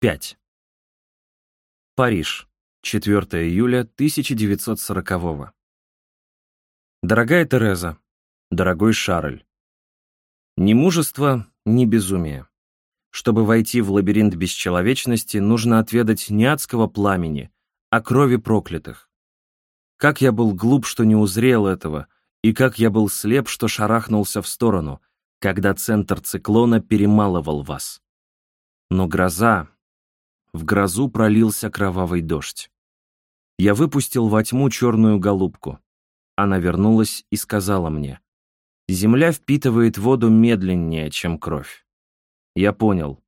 5. Париж. 4 июля 1940 Дорогая Тереза, дорогой Шарль, ни мужество, ни безумие. Чтобы войти в лабиринт бесчеловечности, нужно отведать не адского пламени, а крови проклятых. Как я был глуп, что не узрел этого, и как я был слеп, что шарахнулся в сторону, когда центр циклона перемалывал вас. Но гроза, в грозу пролился кровавый дождь. Я выпустил во тьму черную голубку. Она вернулась и сказала мне, «Земля впитывает воду медленнее, чем кровь». Я понял.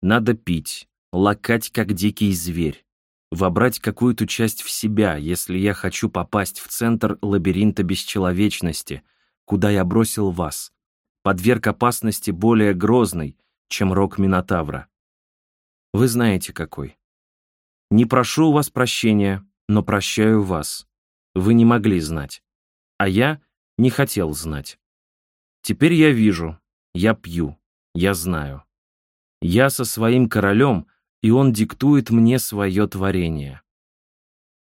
Надо пить, лакать, как дикий зверь, вобрать какую-то часть в себя, если я хочу попасть в центр лабиринта бесчеловечности, куда я бросил вас, подверг опасности более грозной, чем рок Минотавра. Вы знаете, какой. Не прошу у вас прощения, но прощаю вас. Вы не могли знать. А я не хотел знать. Теперь я вижу, я пью, я знаю. Я со своим королем, и он диктует мне свое творение.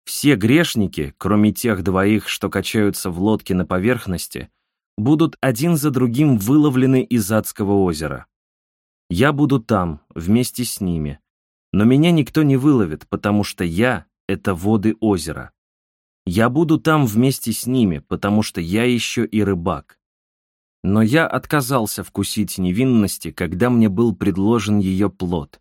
Все грешники, кроме тех двоих, что качаются в лодке на поверхности, будут один за другим выловлены из адского озера. Я буду там, вместе с ними. Но меня никто не выловит, потому что я — это воды озера. Я буду там вместе с ними, потому что я еще и рыбак. Но я отказался вкусить невинности, когда мне был предложен ее плод.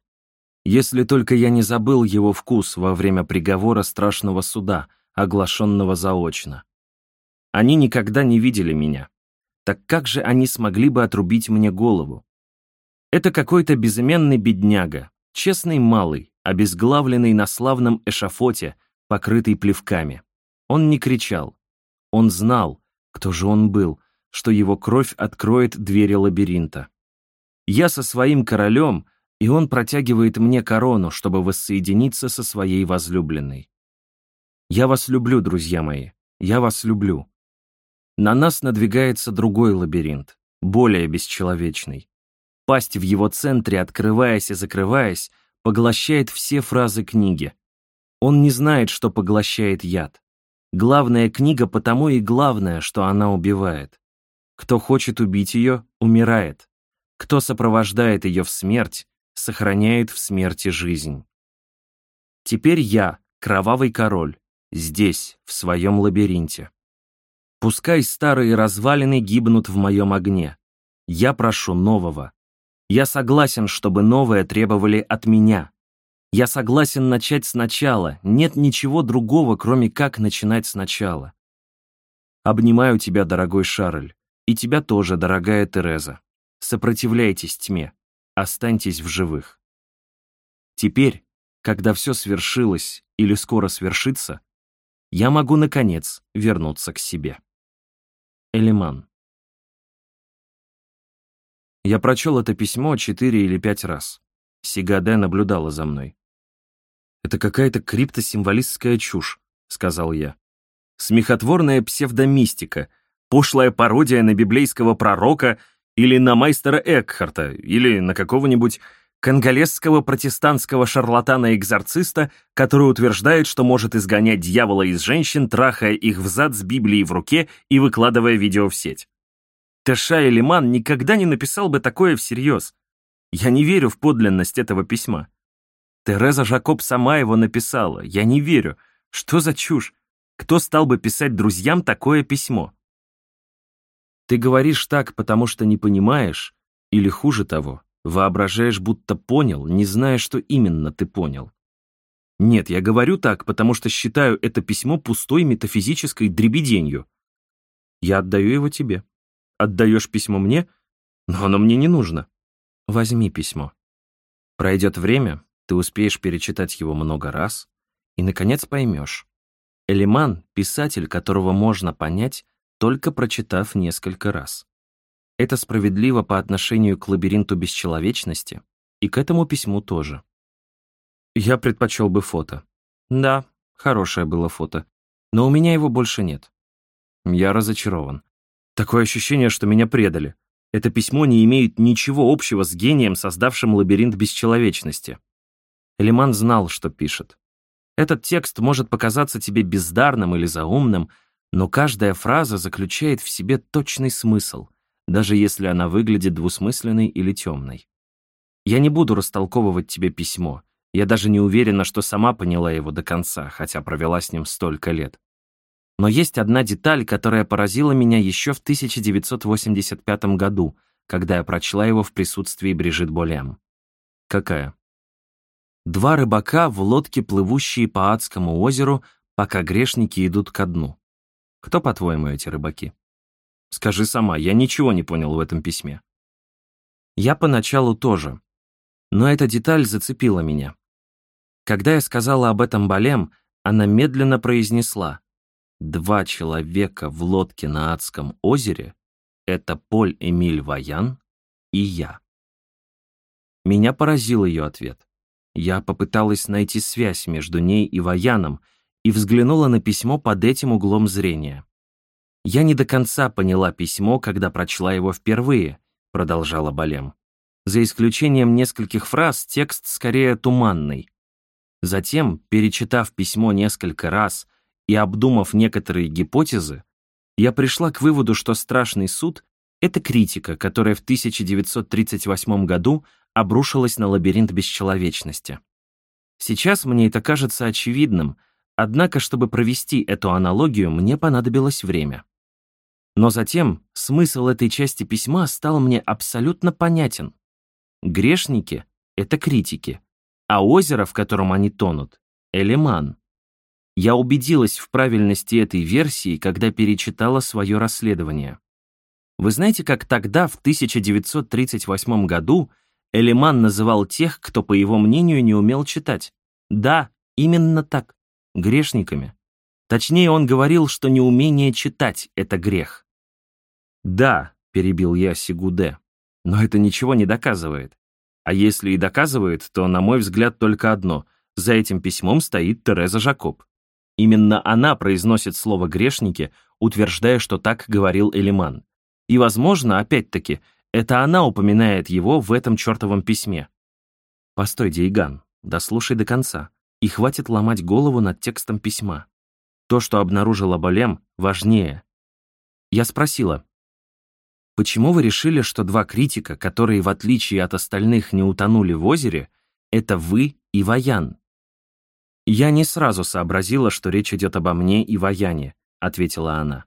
Если только я не забыл его вкус во время приговора страшного суда, оглашенного заочно. Они никогда не видели меня. Так как же они смогли бы отрубить мне голову? Это какой-то безыменный бедняга, честный малый, обезглавленный на славном эшафоте, покрытый плевками. Он не кричал. Он знал, кто же он был, что его кровь откроет двери лабиринта. Я со своим королем, и он протягивает мне корону, чтобы воссоединиться со своей возлюбленной. Я вас люблю, друзья мои, я вас люблю. На нас надвигается другой лабиринт, более бесчеловечный. Пасть в его центре, открываясь и закрываясь, поглощает все фразы книги. Он не знает, что поглощает яд. Главная книга потому и главное, что она убивает. Кто хочет убить ее, умирает. Кто сопровождает ее в смерть, сохраняет в смерти жизнь. Теперь я, кровавый король, здесь, в своем лабиринте. Пускай старые развалины гибнут в моем огне. Я прошу нового, я согласен, чтобы новое требовали от меня. Я согласен начать сначала, нет ничего другого, кроме как начинать сначала. Обнимаю тебя, дорогой Шарль, и тебя тоже, дорогая Тереза. Сопротивляйтесь тьме, останьтесь в живых. Теперь, когда все свершилось или скоро свершится, я могу, наконец, вернуться к себе. Элиман я прочел это письмо четыре или пять раз. Сигаде наблюдала за мной. «Это какая-то криптосимволистская чушь», — сказал я. «Смехотворная псевдомистика, пошлая пародия на библейского пророка или на майстера Экхарта, или на какого-нибудь конголезского протестантского шарлатана-экзорциста, который утверждает, что может изгонять дьявола из женщин, трахая их взад с Библией в руке и выкладывая видео в сеть. Тэша Элиман никогда не написал бы такое всерьез. Я не верю в подлинность этого письма. Тереза Жакоб сама его написала. Я не верю. Что за чушь? Кто стал бы писать друзьям такое письмо? Ты говоришь так, потому что не понимаешь, или хуже того, воображаешь, будто понял, не зная, что именно ты понял. Нет, я говорю так, потому что считаю это письмо пустой метафизической дребеденью. Я отдаю его тебе. Отдаешь письмо мне? Но оно мне не нужно. Возьми письмо. Пройдет время, ты успеешь перечитать его много раз, и, наконец, поймешь. Элиман — писатель, которого можно понять, только прочитав несколько раз. Это справедливо по отношению к лабиринту бесчеловечности и к этому письму тоже. Я предпочел бы фото. Да, хорошее было фото, но у меня его больше нет. Я разочарован. Такое ощущение, что меня предали. Это письмо не имеет ничего общего с гением, создавшим лабиринт бесчеловечности. Элиман знал, что пишет. Этот текст может показаться тебе бездарным или заумным, но каждая фраза заключает в себе точный смысл, даже если она выглядит двусмысленной или темной. Я не буду растолковывать тебе письмо. Я даже не уверена, что сама поняла его до конца, хотя провела с ним столько лет. Но есть одна деталь, которая поразила меня еще в 1985 году, когда я прочла его в присутствии Брижит Болем. Какая? Два рыбака в лодке, плывущие по адскому озеру, пока грешники идут ко дну. Кто, по-твоему, эти рыбаки? Скажи сама, я ничего не понял в этом письме. Я поначалу тоже. Но эта деталь зацепила меня. Когда я сказала об этом Балем, она медленно произнесла «Два человека в лодке на Адском озере — это Поль Эмиль Ваян и я». Меня поразил ее ответ. Я попыталась найти связь между ней и Ваяном и взглянула на письмо под этим углом зрения. «Я не до конца поняла письмо, когда прочла его впервые», — продолжала Балем. За исключением нескольких фраз, текст скорее туманный. Затем, перечитав письмо несколько раз и обдумав некоторые гипотезы, я пришла к выводу, что страшный суд — это критика, которая в 1938 году обрушилась на лабиринт бесчеловечности. Сейчас мне это кажется очевидным, однако, чтобы провести эту аналогию, мне понадобилось время. Но затем смысл этой части письма стал мне абсолютно понятен. Грешники — это критики, а озеро, в котором они тонут — элеман. Я убедилась в правильности этой версии, когда перечитала свое расследование. Вы знаете, как тогда, в 1938 году, Элеман называл тех, кто, по его мнению, не умел читать? Да, именно так, грешниками. Точнее, он говорил, что неумение читать — это грех. «Да», — перебил я Сигуде, — «но это ничего не доказывает. А если и доказывает, то, на мой взгляд, только одно — за этим письмом стоит Тереза Жакоб. Именно она произносит слово «грешники», утверждая, что так говорил Элиман. И, возможно, опять-таки, это она упоминает его в этом чертовом письме. Постой, Дейган, дослушай до конца, и хватит ломать голову над текстом письма. То, что обнаружила Болем, важнее. Я спросила, почему вы решили, что два критика, которые в отличие от остальных не утонули в озере, это вы и Ваян? Я не сразу сообразила, что речь идет обо мне и Ваяне, ответила она.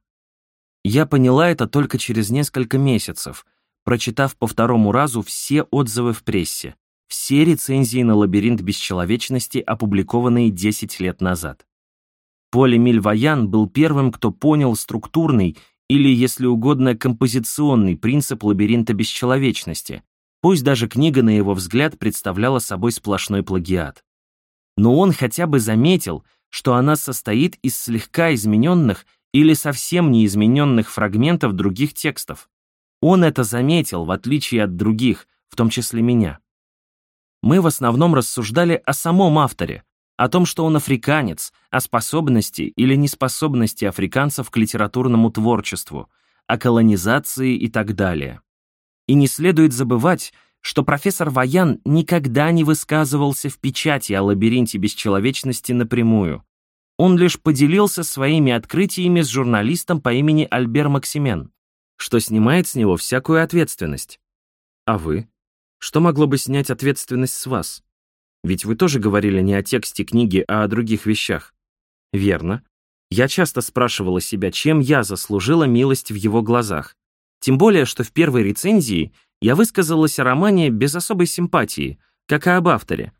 Я поняла это только через несколько месяцев, прочитав по второму разу все отзывы в прессе, все рецензии на «Лабиринт бесчеловечности», опубликованные 10 лет назад. Поль Эмиль Ваян был первым, кто понял структурный или, если угодно, композиционный принцип лабиринта бесчеловечности, пусть даже книга, на его взгляд, представляла собой сплошной плагиат. Но он хотя бы заметил, что она состоит из слегка измененных или совсем неизмененных фрагментов других текстов. Он это заметил, в отличие от других, в том числе меня. Мы в основном рассуждали о самом авторе, о том, что он африканец, о способности или неспособности африканцев к литературному творчеству, о колонизации и так далее. И не следует забывать, что профессор Ваян никогда не высказывался в печати о лабиринте бесчеловечности напрямую. Он лишь поделился своими открытиями с журналистом по имени Альбер Максимен, что снимает с него всякую ответственность. А вы? Что могло бы снять ответственность с вас? Ведь вы тоже говорили не о тексте книги, а о других вещах. Верно. Я часто спрашивала себя, чем я заслужила милость в его глазах. Тем более, что в первой рецензии я высказалась о романе без особой симпатии, как и об авторе.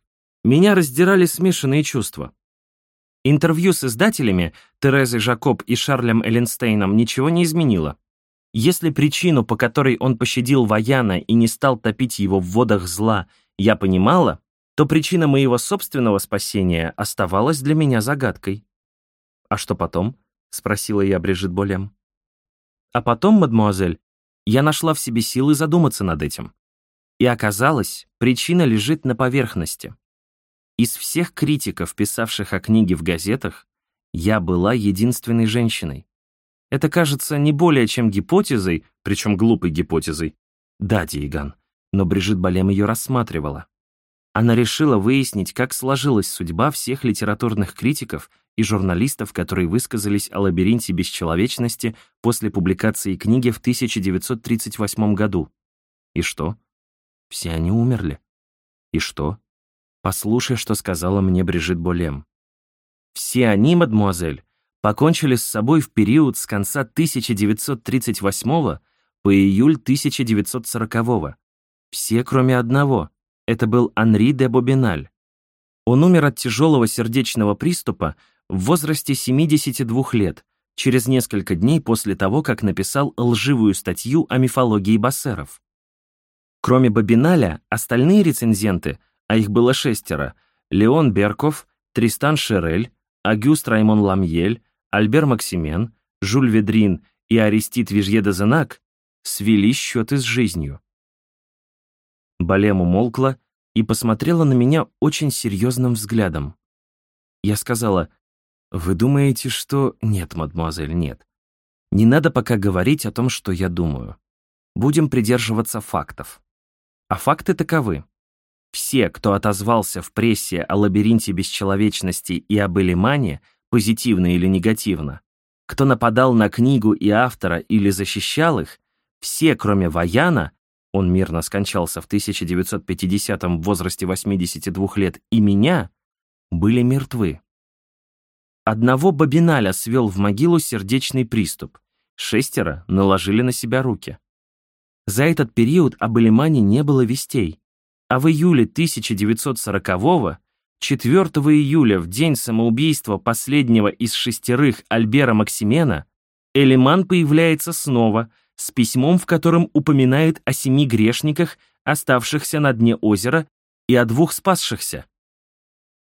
Меня раздирали смешанные чувства. Интервью с издателями Терезой Жакоб и Шарлем Элленстейном ничего не изменило. Если причину, по которой он пощадил Ваяна и не стал топить его в водах зла, я понимала, то причина моего собственного спасения оставалась для меня загадкой. «А что потом?» — спросила я Брижит Болем. «А потом, мадмуазель, я нашла в себе силы задуматься над этим. И оказалось, причина лежит на поверхности. Из всех критиков, писавших о книге в газетах, я была единственной женщиной. Это кажется не более чем гипотезой, причем глупой гипотезой. Да, Диеган, но Брижит Болем ее рассматривала. Она решила выяснить, как сложилась судьба всех литературных критиков и журналистов, которые высказались о лабиринте бесчеловечности после публикации книги в 1938 году. И что? Все они умерли. И что? Послушай, что сказала мне Брижит Болем. Все они, мадмуазель, покончили с собой в период с конца 1938 по июль 1940 Все, кроме одного. Это был Анри де Бобиналь. Он умер от тяжелого сердечного приступа в возрасте 72 лет, через несколько дней после того, как написал лживую статью о мифологии бассеров. Кроме Бобиналя, остальные рецензенты, а их было шестеро, Леон Берков, Тристан Шерель, Агюст Раймон Ламьель, Альбер Максимен, Жюль Ведрин и Аристид Вижье де Зенак, свели счеты с жизнью. Балем умолкла и посмотрела на меня очень серьезным взглядом. Я сказала, «Вы думаете, что...» «Нет, мадемуазель, нет. Не надо пока говорить о том, что я думаю. Будем придерживаться фактов. А факты таковы. Все, кто отозвался в прессе о лабиринте бесчеловечности и об Элимане, позитивно или негативно, кто нападал на книгу и автора или защищал их, все, кроме Ваяна, он мирно скончался в 1950-м в возрасте 82 лет, и меня, были мертвы. Одного Бабиналя свел в могилу сердечный приступ, шестеро наложили на себя руки. За этот период об Элимане не было вестей, а в июле 1940-го, 4 июля, в день самоубийства последнего из шестерых Альбера Максимена, Элиман появляется снова – с письмом, в котором упоминает о семи грешниках, оставшихся на дне озера, и о двух спасшихся.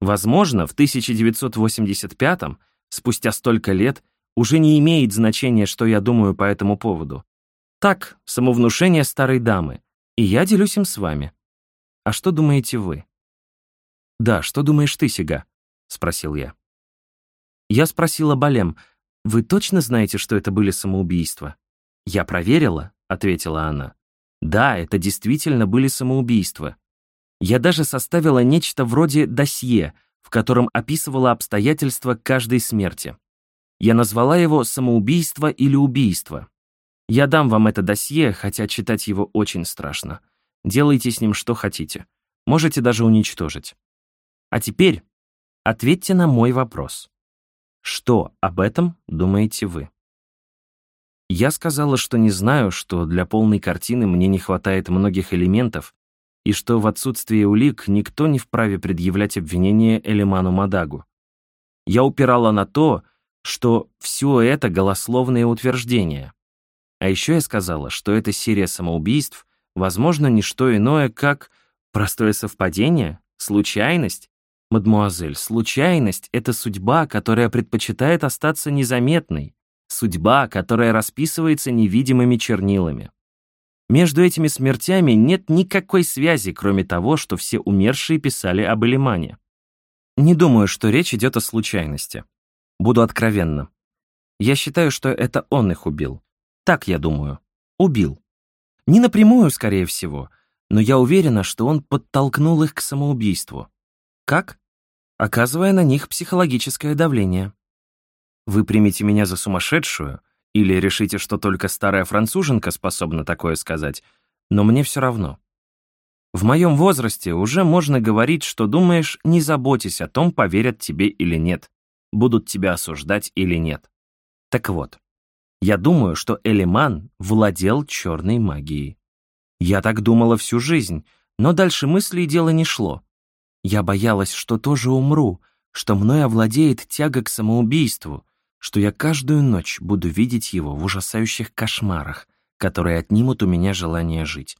Возможно, в 1985-м, спустя столько лет, уже не имеет значения, что я думаю по этому поводу. Так, самовнушение старой дамы, и я делюсь им с вами. А что думаете вы? «Да, что думаешь ты, Сига?» — спросил я. Я спросила Балем, «Вы точно знаете, что это были самоубийства?» «Я проверила», — ответила она. «Да, это действительно были самоубийства. Я даже составила нечто вроде досье, в котором описывала обстоятельства каждой смерти. Я назвала его «самоубийство» или «убийство». Я дам вам это досье, хотя читать его очень страшно. Делайте с ним что хотите. Можете даже уничтожить. А теперь ответьте на мой вопрос. Что об этом думаете вы? Я сказала, что не знаю, что для полной картины мне не хватает многих элементов, и что в отсутствие улик никто не вправе предъявлять обвинение Элеману Мадагу. Я упирала на то, что все это голословные утверждения. А еще я сказала, что эта серия самоубийств, возможно, не что иное, как простое совпадение, случайность. Мадмуазель, случайность — это судьба, которая предпочитает остаться незаметной, Судьба, которая расписывается невидимыми чернилами. Между этими смертями нет никакой связи, кроме того, что все умершие писали об Элимане. Не думаю, что речь идет о случайности. Буду откровенна. Я считаю, что это он их убил. Так я думаю. Убил. Не напрямую, скорее всего, но я уверена, что он подтолкнул их к самоубийству. Как? Оказывая на них психологическое давление. Вы примете меня за сумасшедшую или решите, что только старая француженка способна такое сказать, но мне все равно. В моем возрасте уже можно говорить, что думаешь, не заботясь о том, поверят тебе или нет, будут тебя осуждать или нет. Так вот, я думаю, что Элиман владел черной магией. Я так думала всю жизнь, но дальше мысли и дело не шло. Я боялась, что тоже умру, что мной овладеет тяга к самоубийству, что я каждую ночь буду видеть его в ужасающих кошмарах, которые отнимут у меня желание жить.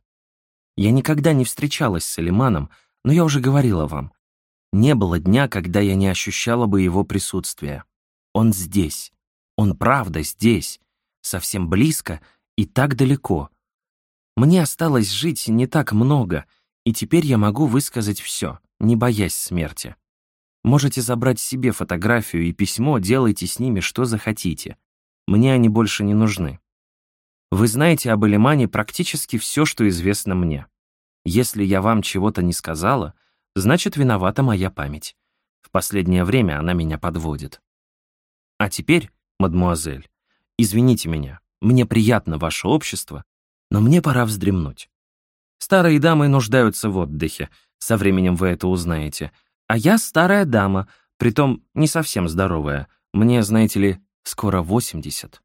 Я никогда не встречалась с Элиманом, но я уже говорила вам, не было дня, когда я не ощущала бы его присутствия. Он здесь. Он правда здесь. Совсем близко и так далеко. Мне осталось жить не так много, и теперь я могу высказать все, не боясь смерти. Можете забрать себе фотографию и письмо, делайте с ними что захотите. Мне они больше не нужны. Вы знаете об Элимане практически все, что известно мне. Если я вам чего-то не сказала, Значит, виновата моя память. В последнее время она меня подводит. А теперь, мадмуазель, извините меня, мне приятно ваше общество, но мне пора вздремнуть. Старые дамы нуждаются в отдыхе, со временем вы это узнаете. А я старая дама, притом не совсем здоровая. Мне, знаете ли, скоро 80.